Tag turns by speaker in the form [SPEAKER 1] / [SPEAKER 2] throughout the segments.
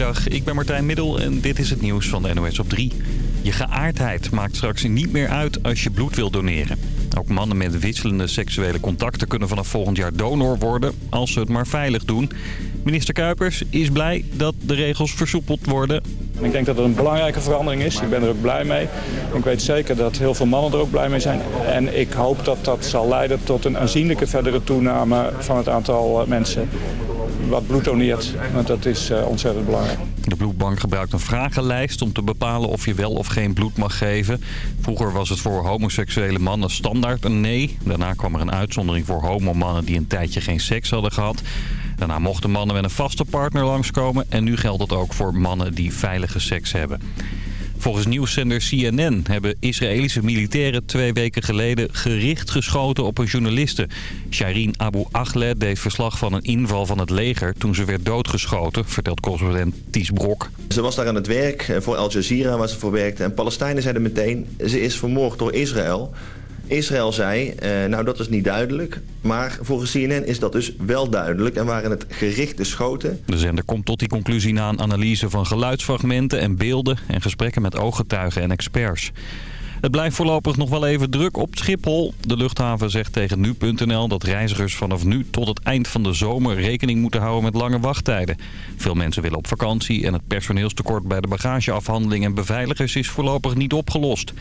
[SPEAKER 1] Goedemiddag, ik ben Martijn Middel en dit is het nieuws van de NOS op 3. Je geaardheid maakt straks niet meer uit als je bloed wil doneren. Ook mannen met wisselende seksuele contacten kunnen vanaf volgend jaar donor worden... als ze het maar veilig doen. Minister Kuipers is blij dat de regels versoepeld worden.
[SPEAKER 2] Ik denk dat het een belangrijke verandering is. Ik ben er ook blij mee. Ik weet zeker dat heel veel mannen er ook blij mee zijn. En ik hoop dat dat zal leiden tot een aanzienlijke verdere toename van het aantal eh, mensen wat bloed doneert. Want dat is uh, ontzettend belangrijk.
[SPEAKER 1] De bloedbank gebruikt een vragenlijst om te bepalen of je wel of geen bloed mag geven. Vroeger was het voor homoseksuele mannen standaard een nee. Daarna kwam er een uitzondering voor homomannen die een tijdje geen seks hadden gehad. Daarna mochten mannen met een vaste partner langskomen. En nu geldt dat ook voor mannen die veilige seks hebben. Volgens nieuwszender CNN hebben Israëlische militairen twee weken geleden gericht geschoten op een journaliste. Shireen Abu Akleh deed verslag van een inval van het leger toen ze werd doodgeschoten, vertelt correspondent Ties Brok.
[SPEAKER 3] Ze was daar aan het werk, voor Al Jazeera was ze voor werkte en Palestijnen zeiden meteen ze is vermoord door Israël. Israël zei, eh, nou dat is niet duidelijk. Maar volgens CNN is dat dus wel duidelijk en waren het gerichte schoten.
[SPEAKER 1] De zender komt tot die conclusie na een analyse van geluidsfragmenten en beelden... en gesprekken met ooggetuigen en experts. Het blijft voorlopig nog wel even druk op Schiphol. De luchthaven zegt tegen nu.nl dat reizigers vanaf nu tot het eind van de zomer rekening moeten houden met lange wachttijden. Veel mensen willen op vakantie en het personeelstekort bij de bagageafhandeling en beveiligers is voorlopig niet opgelost.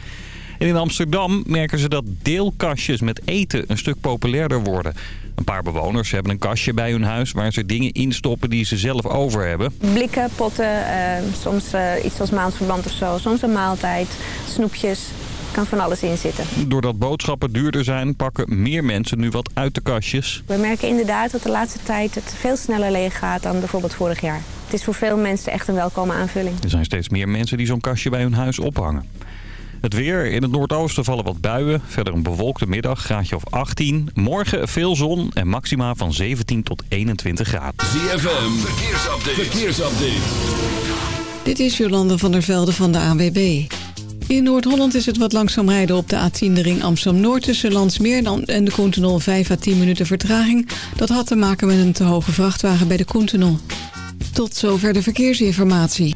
[SPEAKER 1] En in Amsterdam merken ze dat deelkastjes met eten een stuk populairder worden. Een paar bewoners hebben een kastje bij hun huis waar ze dingen instoppen die ze zelf over hebben.
[SPEAKER 4] Blikken, potten, eh, soms uh, iets als maandverband of zo, soms een maaltijd, snoepjes kan van alles in zitten.
[SPEAKER 1] Doordat boodschappen duurder zijn, pakken meer mensen nu wat uit de kastjes.
[SPEAKER 4] We merken inderdaad dat de laatste tijd het veel sneller leeg gaat dan bijvoorbeeld vorig jaar. Het is voor veel mensen echt een welkome aanvulling.
[SPEAKER 1] Er zijn steeds meer mensen die zo'n kastje bij hun huis ophangen. Het weer. In het noordoosten vallen wat buien. Verder een bewolkte middag, graadje of 18. Morgen veel zon en maxima van 17 tot 21 graden.
[SPEAKER 5] ZFM, verkeersupdate. verkeersupdate.
[SPEAKER 6] Dit is Jolande van der Velde van de ANWB. In Noord-Holland is het wat langzaam rijden op de A10 de ring Amsterdam-Noord... tussen Landsmeer en de Koentunnel 5 à 10 minuten vertraging. Dat had te maken met een te hoge vrachtwagen bij de Koentunnel. Tot zover de verkeersinformatie.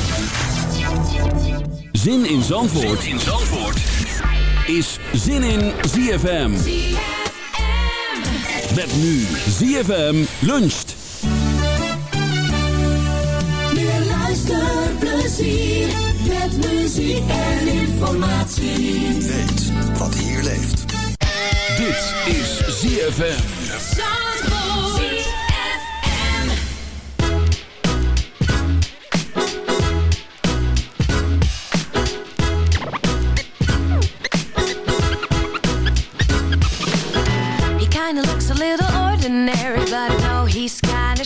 [SPEAKER 7] Zin in Zandvoort, zin in Zandvoort. is Zin in ZFM. ZFM. Met nu ZFM luncht.
[SPEAKER 8] Meer luisterplezier met muziek en informatie.
[SPEAKER 9] Weet wat hier leeft.
[SPEAKER 7] Dit is ZFM.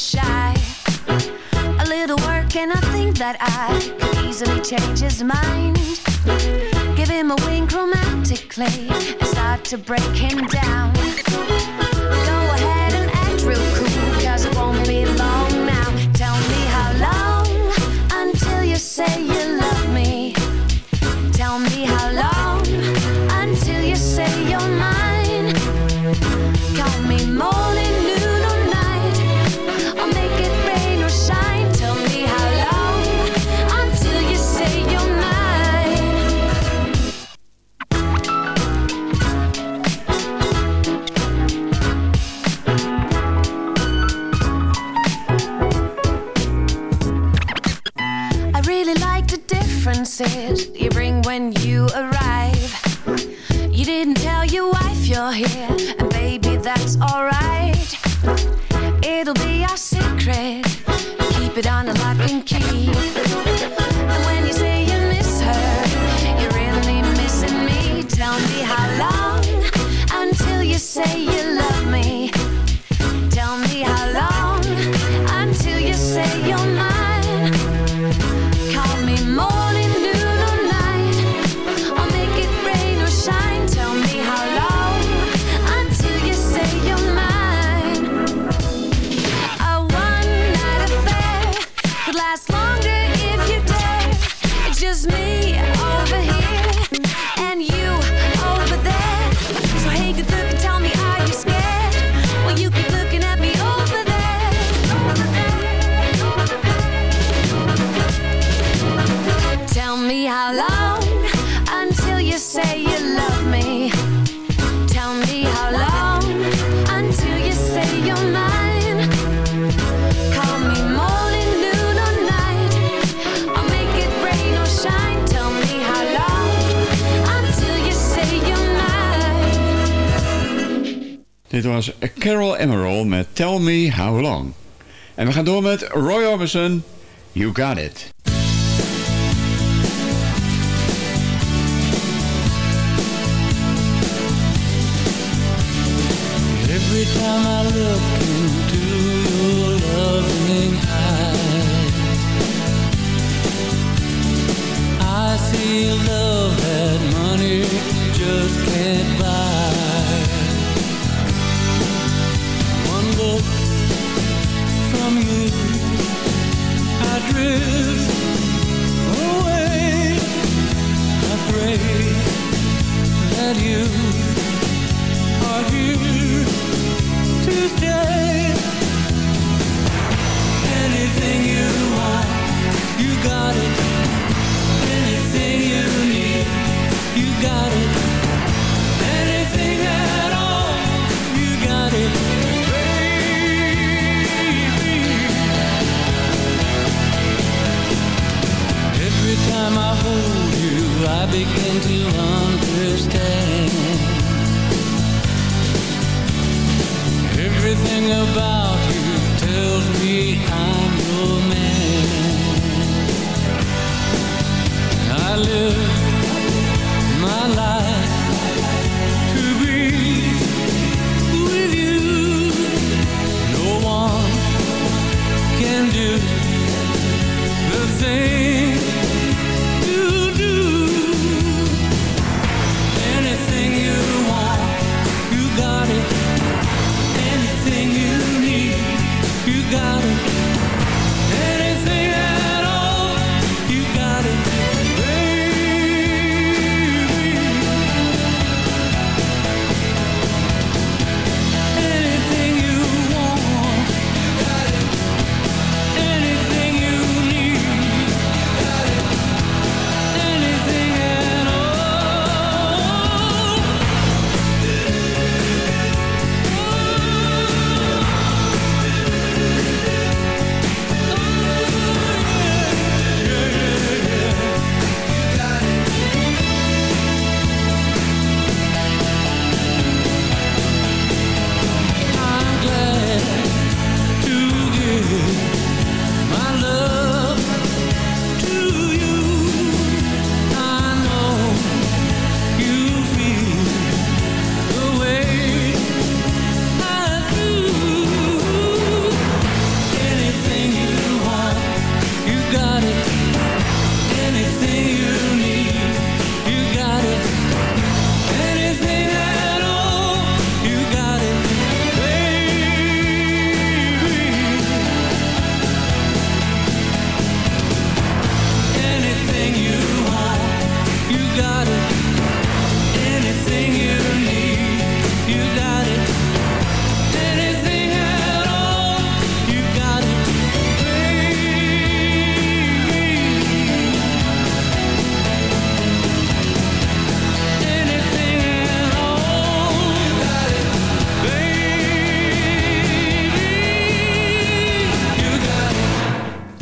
[SPEAKER 10] Shy. A little work and I think that I could easily change his mind. Give him a wink romantically and start to break him down.
[SPEAKER 11] Dit was Carol Emerald met Tell Me How Long. En we gaan door met Roy Orbison, You Got It.
[SPEAKER 12] do.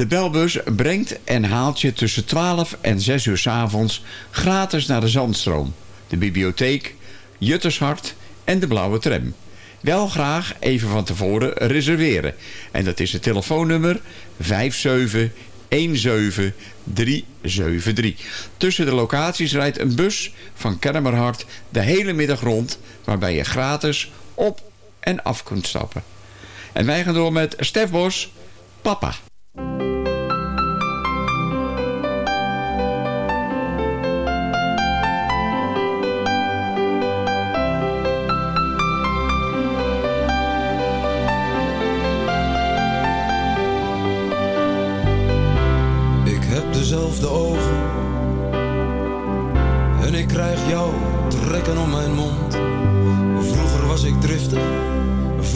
[SPEAKER 11] De belbus brengt en haalt je tussen 12 en 6 uur s avonds gratis naar de Zandstroom, de bibliotheek, Juttershart en de Blauwe Tram. Wel graag even van tevoren reserveren. En dat is het telefoonnummer 5717373. Tussen de locaties rijdt een bus van Kermerhart de hele middag rond... waarbij je gratis op en af kunt stappen. En wij gaan door met Stef Bos, Papa.
[SPEAKER 9] Ik heb dezelfde ogen en ik
[SPEAKER 13] krijg jou trekken om mijn.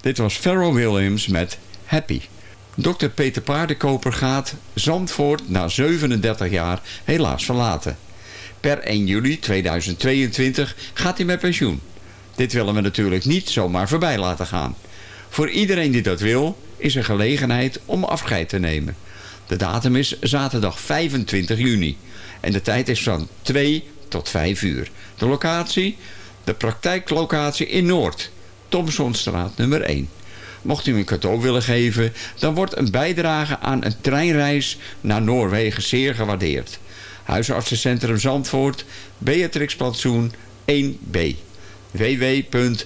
[SPEAKER 11] Dit was Pharrell Williams met Happy. Dr. Peter Paardenkoper gaat Zandvoort na 37 jaar helaas verlaten. Per 1 juli 2022 gaat hij met pensioen. Dit willen we natuurlijk niet zomaar voorbij laten gaan. Voor iedereen die dat wil, is er gelegenheid om afscheid te nemen. De datum is zaterdag 25 juni. En de tijd is van 2 tot 5 uur. De locatie? De praktijklocatie in Noord. Thomsonstraat nummer 1. Mocht u een cadeau willen geven, dan wordt een bijdrage aan een treinreis naar Noorwegen zeer gewaardeerd. Huisartsencentrum Zandvoort, Beatrixplantsoen 1B. www.hcz.nl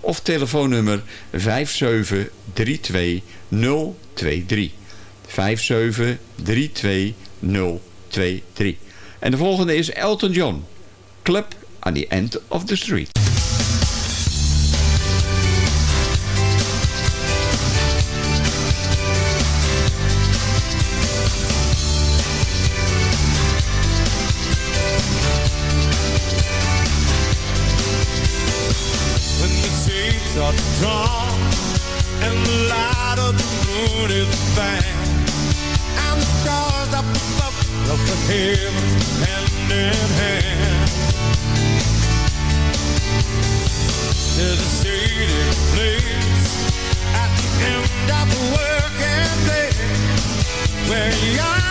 [SPEAKER 11] of telefoonnummer 5732023. 5732023. En de volgende is Elton John. Club on the end of the street.
[SPEAKER 14] where you are.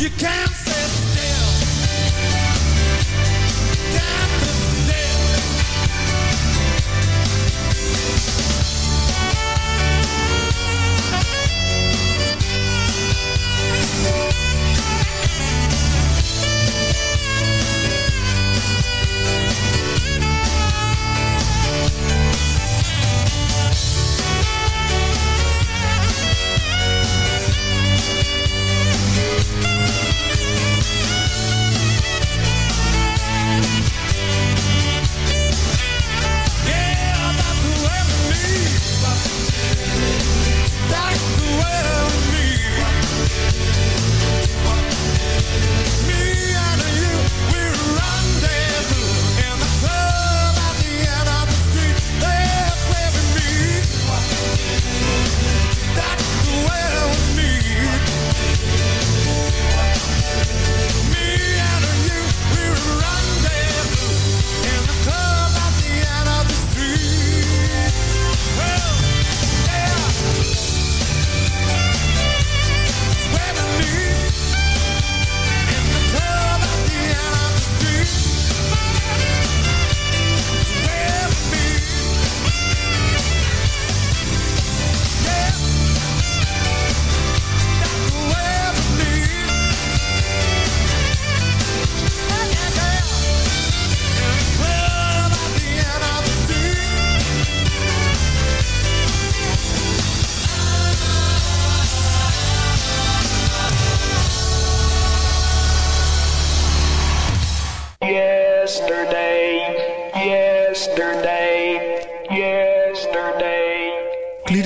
[SPEAKER 14] You can't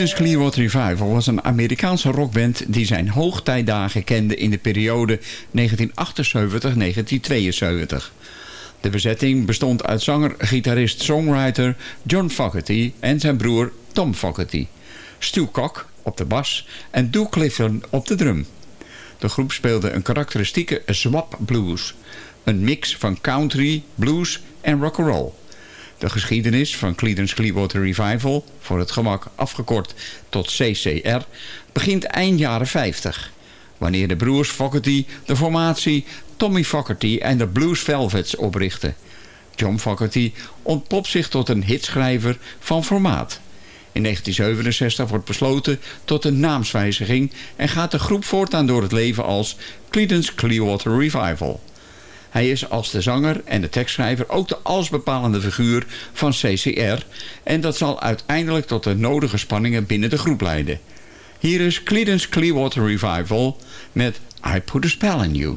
[SPEAKER 11] Creedence Clearwater Revival was een Amerikaanse rockband die zijn hoogtijdagen kende in de periode 1978-1972. De bezetting bestond uit zanger, gitarist, songwriter John Fogerty en zijn broer Tom Fogerty. Stu Cock op de bas en Duke Clifton op de drum. De groep speelde een karakteristieke swap blues. Een mix van country, blues en rock'n'roll. De geschiedenis van Creedence Clearwater Revival, voor het gemak afgekort tot CCR, begint eind jaren 50. Wanneer de broers Fogerty de formatie Tommy Fogerty en de Blues Velvets oprichten. John Fogerty ontpopt zich tot een hitschrijver van formaat. In 1967 wordt besloten tot een naamswijziging en gaat de groep voortaan door het leven als Creedence Clearwater Revival. Hij is als de zanger en de tekstschrijver ook de allesbepalende figuur van CCR en dat zal uiteindelijk tot de nodige spanningen binnen de groep leiden. Hier is Creedence Clearwater Revival met I Put a Spell on You.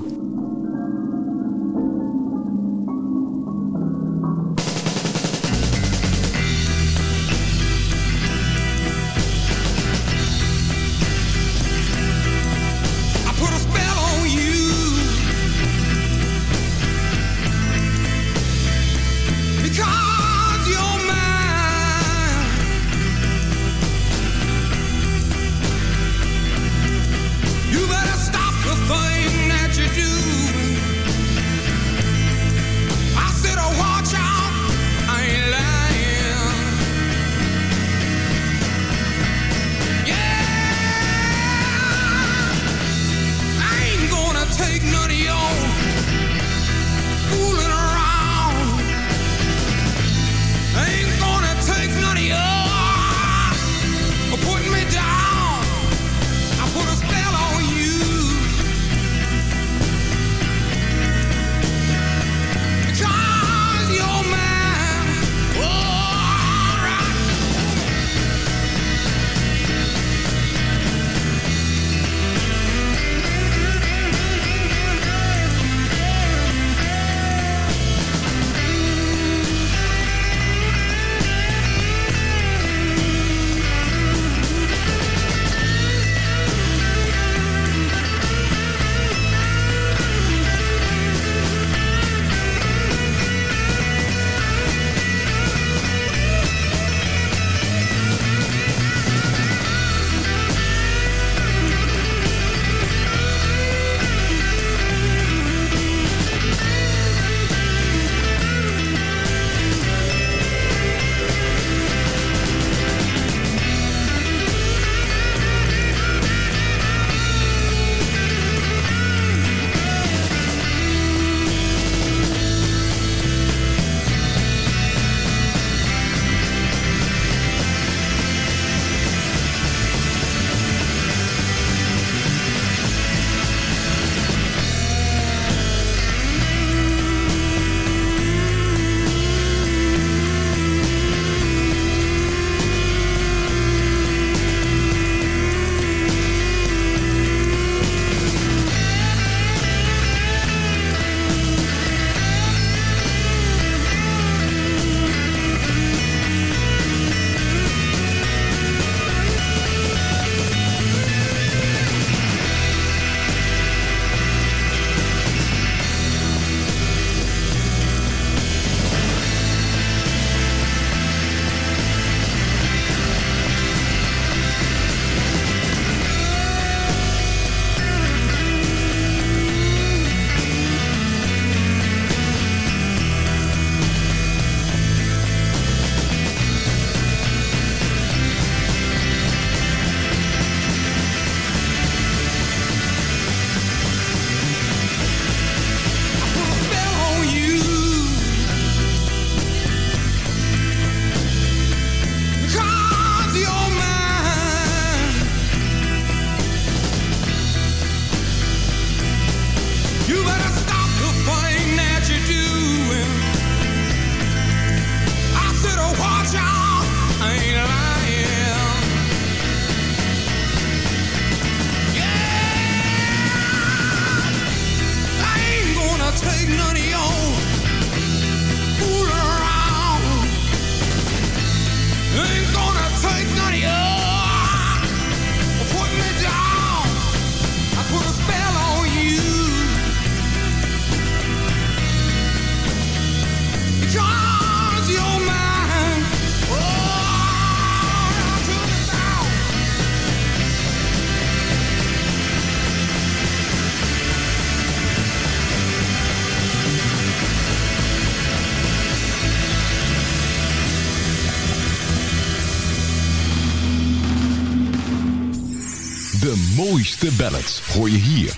[SPEAKER 15] Mooiste ballads hoor je hier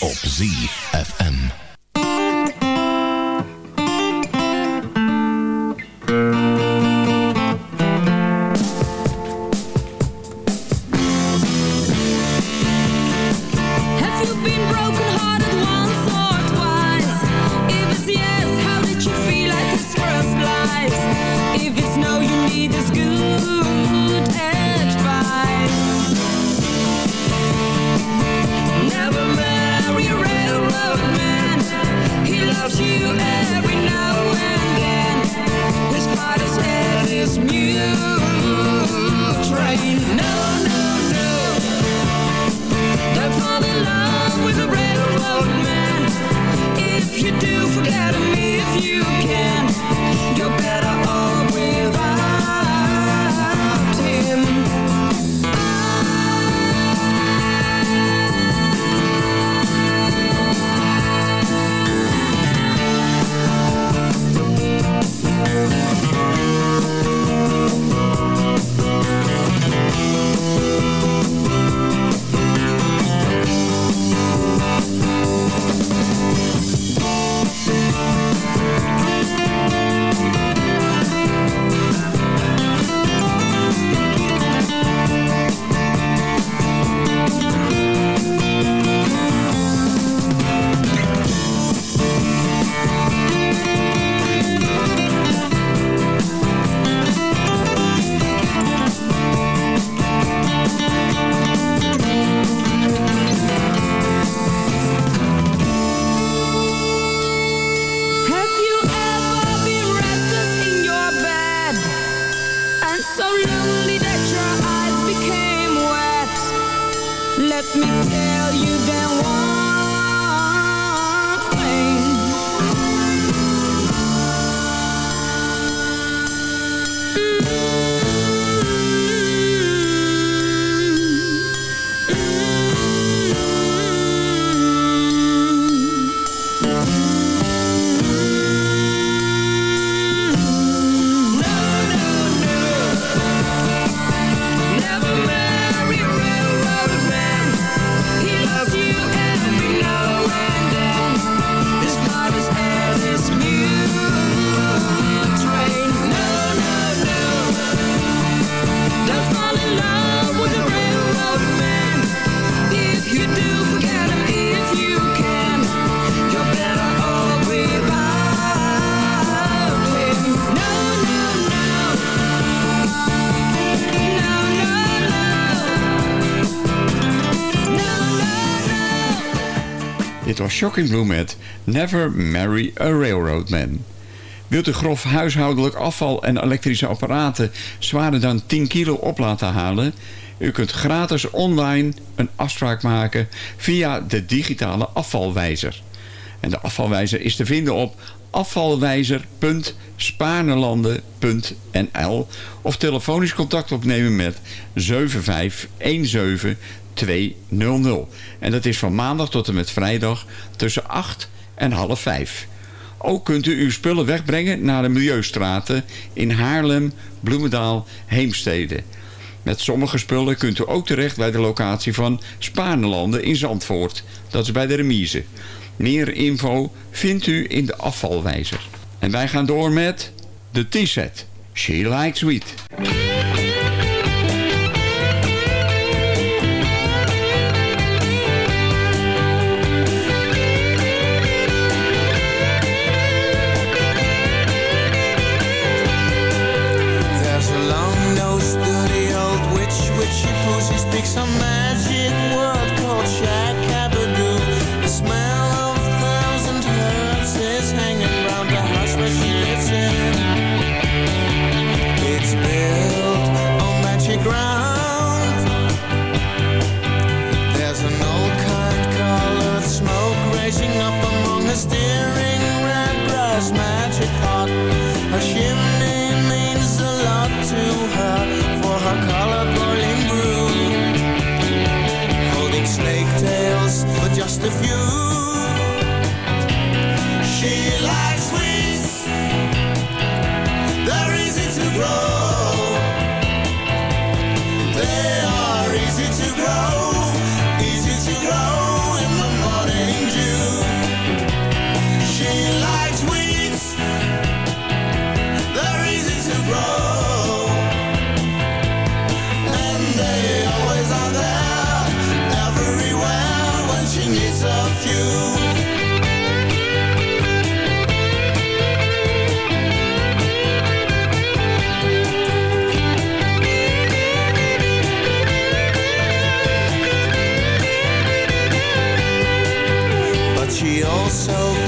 [SPEAKER 15] op ZFM.
[SPEAKER 11] Shocking Blue met Never Marry a Railroad Man. Wilt u grof huishoudelijk afval en elektrische apparaten zwaarder dan 10 kilo op laten halen? U kunt gratis online een afspraak maken via de digitale afvalwijzer. En de afvalwijzer is te vinden op afvalwijzer.spaarnelanden.nl of telefonisch contact opnemen met 7517 200. En dat is van maandag tot en met vrijdag tussen 8 en half 5. Ook kunt u uw spullen wegbrengen naar de Milieustraten in Haarlem, Bloemendaal, Heemstede. Met sommige spullen kunt u ook terecht bij de locatie van Spaarnelanden in Zandvoort. Dat is bij de remise. Meer info vindt u in de afvalwijzer. En wij gaan door met de T-set. She Likes Sweet.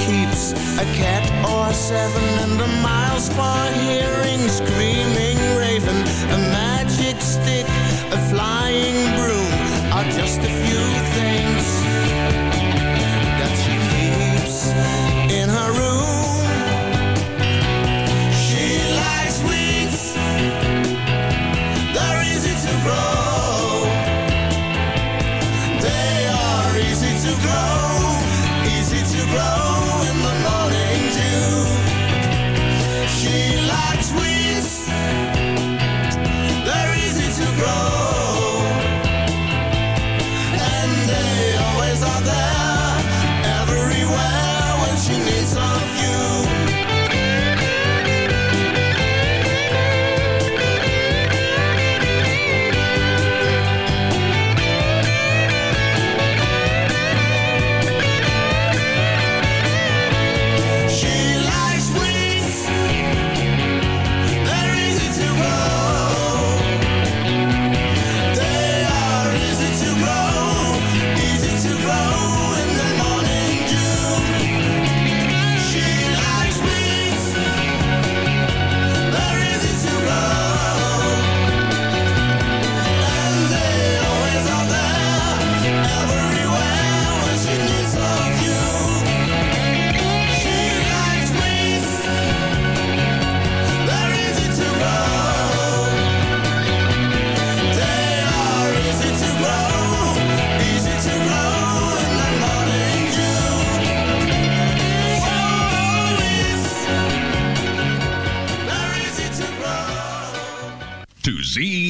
[SPEAKER 14] keeps a cat or seven and a miles for hearing screaming raven a magic stick a flying broom are just a few things that she keeps in her room.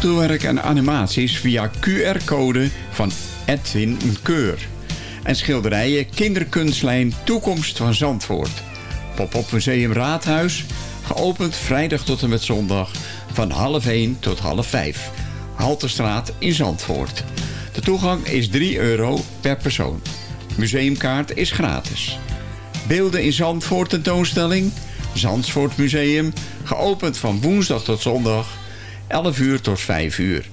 [SPEAKER 11] Fotowerk en animaties via QR-code van Edwin Keur. En schilderijen Kinderkunstlijn Toekomst van Zandvoort. Pop-up Museum Raadhuis, geopend vrijdag tot en met zondag van half 1 tot half 5. Halterstraat in Zandvoort. De toegang is 3 euro per persoon. Museumkaart is gratis. Beelden in Zandvoort tentoonstelling. Zandvoort Museum. Geopend van woensdag tot zondag. 11 uur tot 5 uur.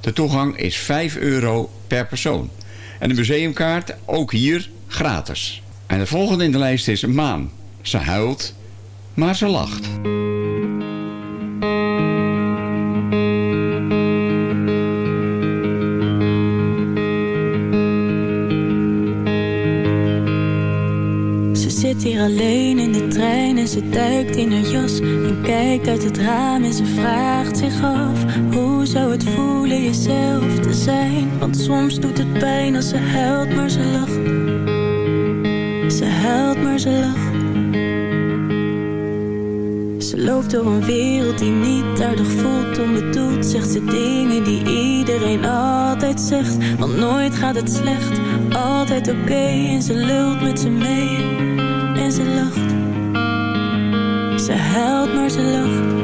[SPEAKER 11] De toegang is 5 euro per persoon. En de museumkaart ook hier gratis. En de volgende in de lijst is Maan. Ze huilt, maar ze lacht.
[SPEAKER 16] Hier alleen in de trein en ze duikt in haar jas En kijkt uit het raam en ze vraagt zich af Hoe zou het voelen jezelf te zijn? Want soms doet het pijn als ze huilt maar ze lacht. Ze huilt maar ze lacht. Ze loopt door een wereld die niet aardig voelt Onbedoeld zegt ze dingen die iedereen altijd zegt. Want nooit gaat het slecht, altijd oké En ze lult met ze mee ze lacht. Ze huilt, maar ze lacht.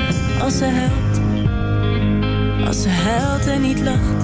[SPEAKER 16] Als ze huilt Als ze huilt en niet lacht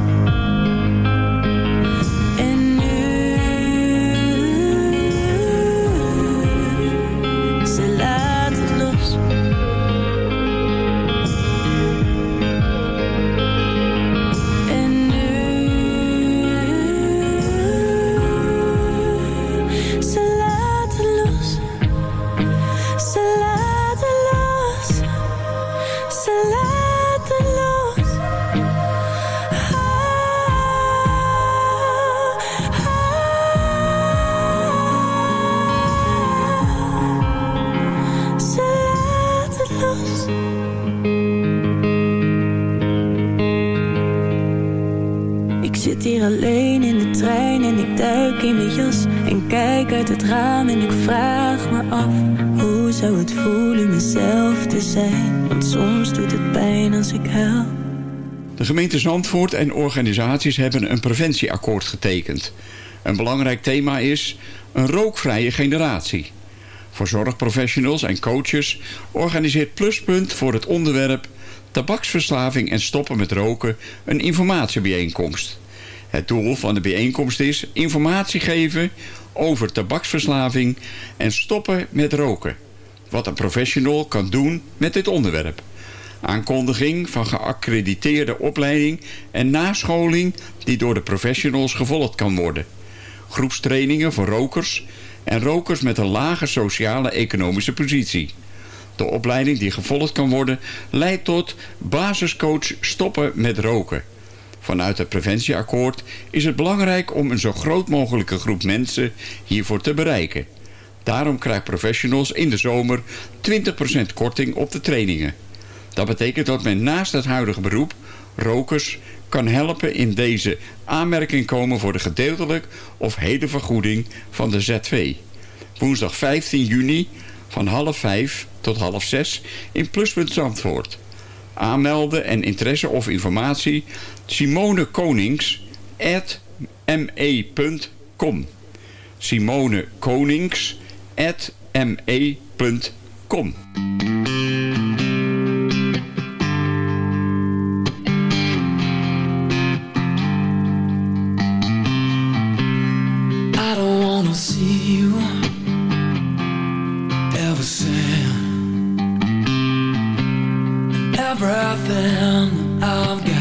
[SPEAKER 16] Hoe zou het voelen mezelf te zijn Want soms doet het pijn als ik huil
[SPEAKER 11] De gemeente Zandvoort en organisaties hebben een preventieakkoord getekend. Een belangrijk thema is een rookvrije generatie. Voor zorgprofessionals en coaches organiseert Pluspunt voor het onderwerp tabaksverslaving en stoppen met roken een informatiebijeenkomst. Het doel van de bijeenkomst is informatie geven over tabaksverslaving en stoppen met roken. Wat een professional kan doen met dit onderwerp. Aankondiging van geaccrediteerde opleiding en nascholing die door de professionals gevolgd kan worden. Groepstrainingen voor rokers en rokers met een lage sociale economische positie. De opleiding die gevolgd kan worden leidt tot basiscoach stoppen met roken. Vanuit het preventieakkoord is het belangrijk om een zo groot mogelijke groep mensen hiervoor te bereiken. Daarom krijgt professionals in de zomer 20% korting op de trainingen. Dat betekent dat men naast het huidige beroep rokers kan helpen in deze aanmerking komen voor de gedeeltelijk of hele vergoeding van de ZV. Woensdag 15 juni van half vijf tot half zes in Pluspunt Zandvoort. Aanmelden en interesse of informatie Simone Konings at me.com Simone Konings at me.com
[SPEAKER 12] everything I've got.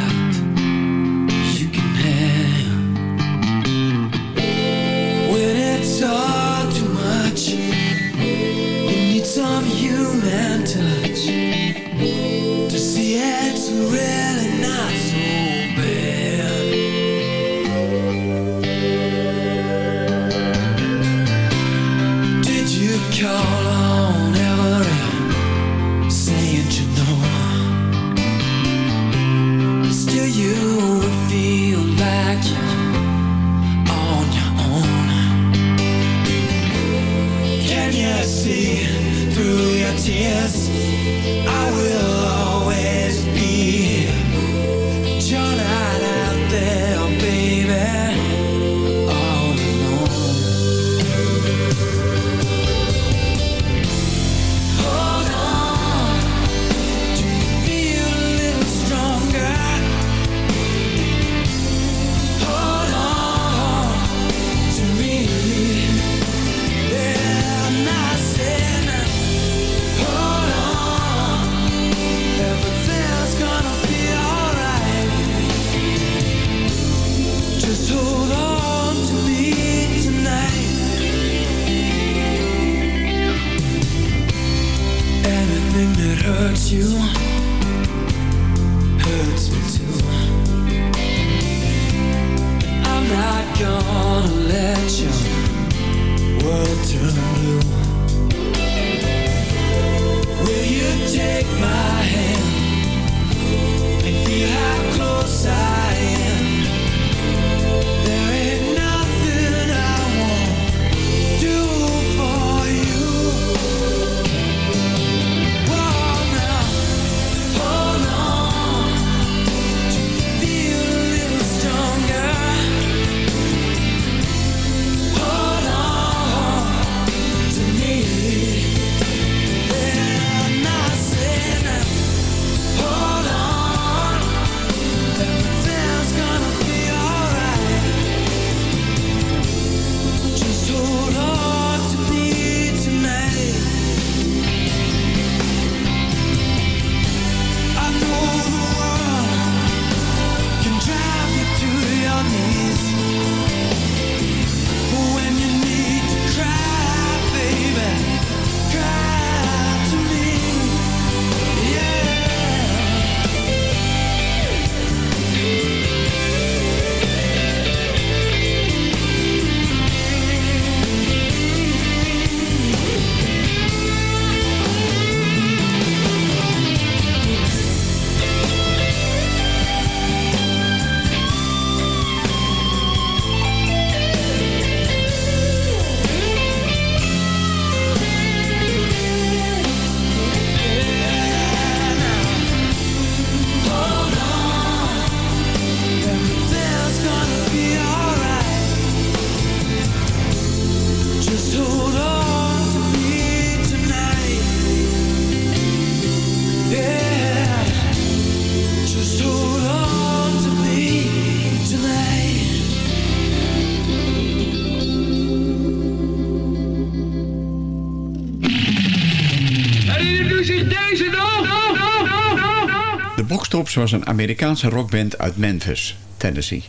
[SPEAKER 11] Was een Amerikaanse rockband uit Memphis, Tennessee.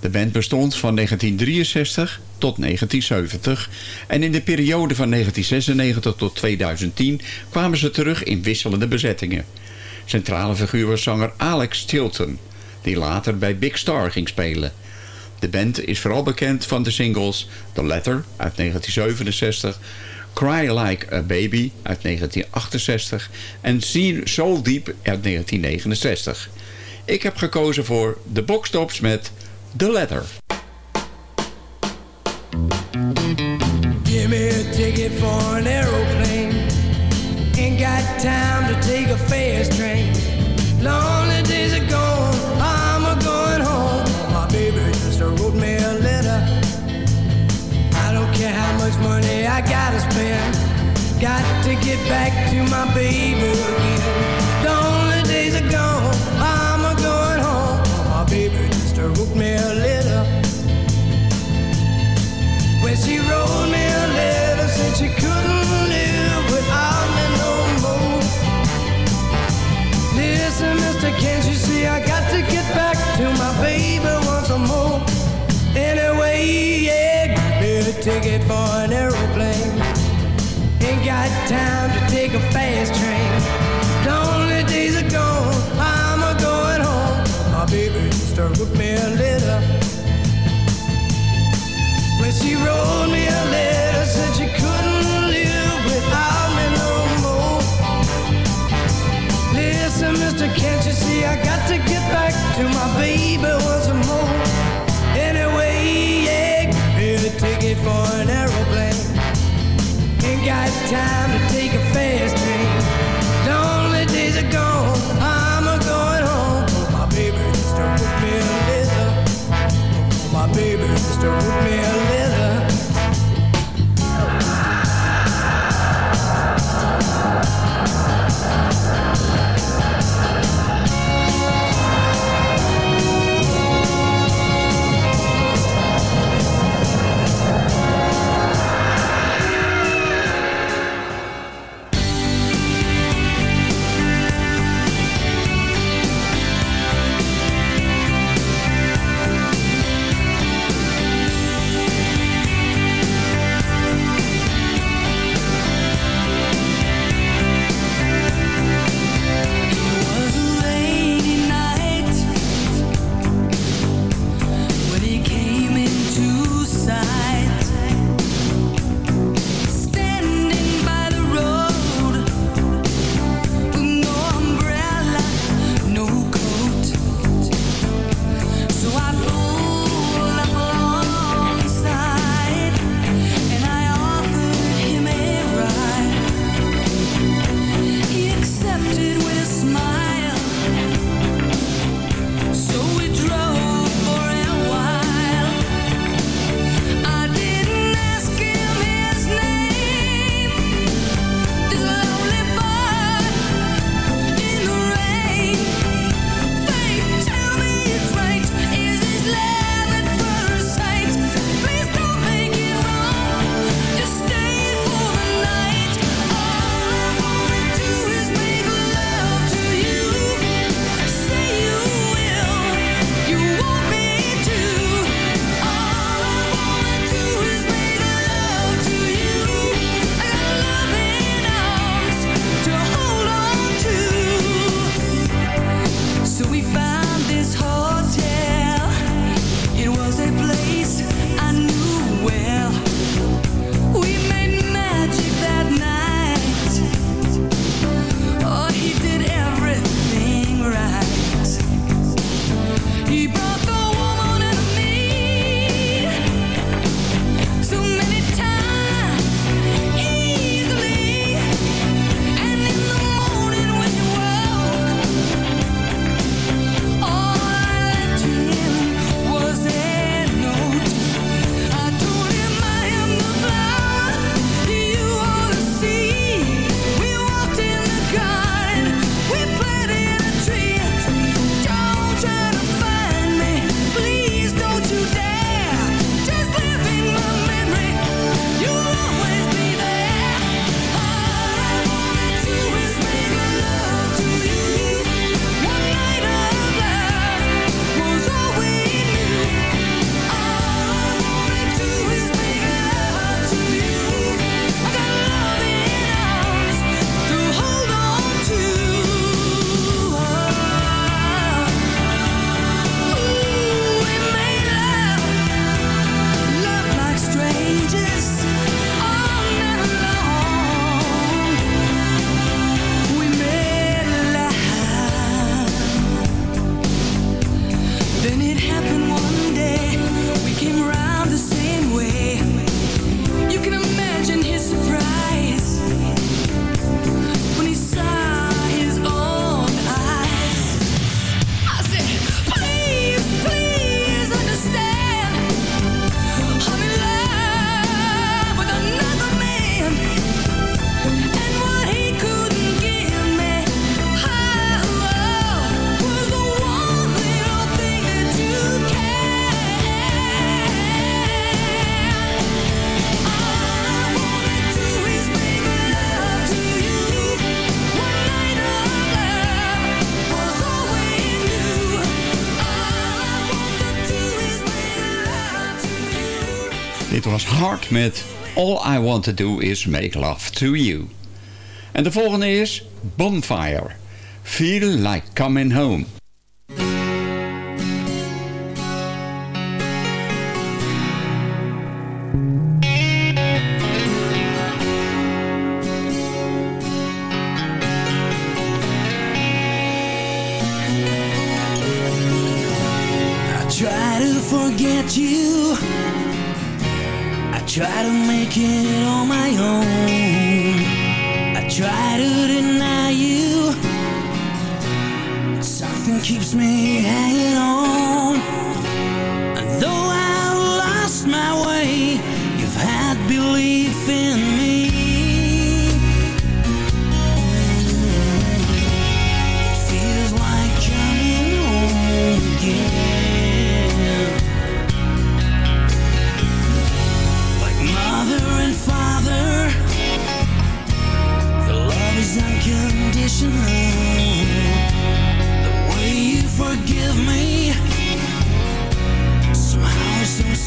[SPEAKER 11] De band bestond van 1963 tot 1970 en in de periode van 1996 tot 2010 kwamen ze terug in wisselende bezettingen. Centrale figuur was zanger Alex Tilton, die later bij Big Star ging spelen. De band is vooral bekend van de singles The Letter uit 1967, Cry Like a Baby uit 1968 en Soul Deep uit 1969. Ik heb gekozen voor de Boxtops met The Letter.
[SPEAKER 12] Give me a ticket for an aeroplane. Ain't got time to take a fast train. Lonely Gotta. Got to get back to my baby again. Lonely days are gone, I'm a going home. Oh, my baby just wrote me a letter. When she wrote me
[SPEAKER 11] Hart met All I Want To Do Is Make Love To You. En de volgende is Bonfire. Feel Like Coming Home.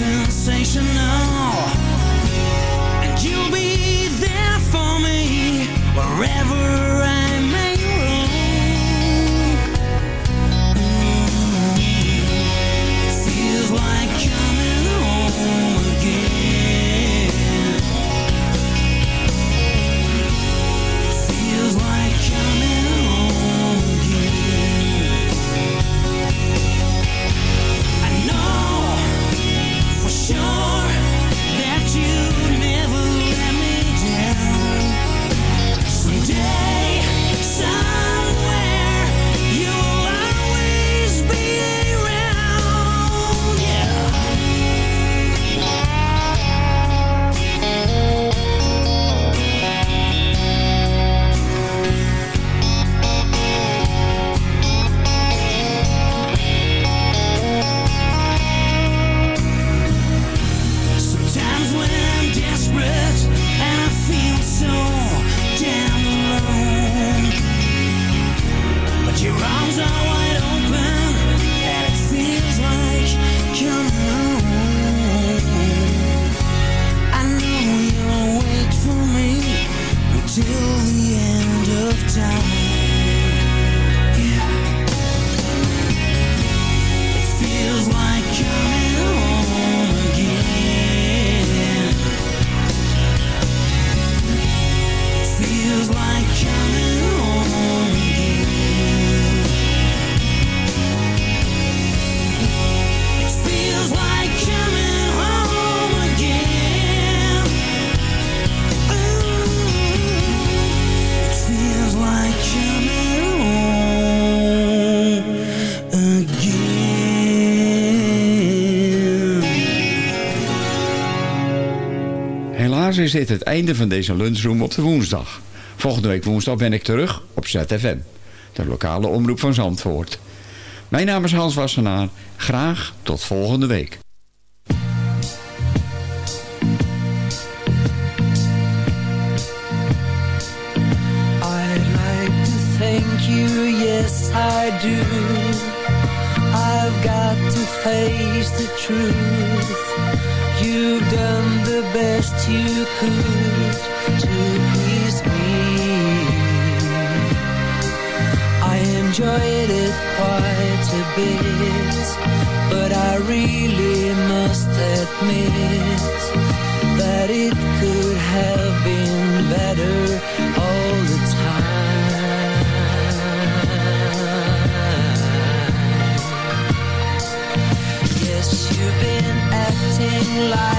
[SPEAKER 12] Sensational. And you'll be there for me wherever
[SPEAKER 11] is dit het einde van deze lunchroom op de woensdag. Volgende week woensdag ben ik terug op ZFM, de lokale omroep van Zandvoort. Mijn naam is Hans Wassenaar. Graag tot volgende week.
[SPEAKER 12] I've got to face the truth. The best you could to please me. I enjoyed it quite a bit, but I really must admit that it could have been better all the time. Yes, you've been acting like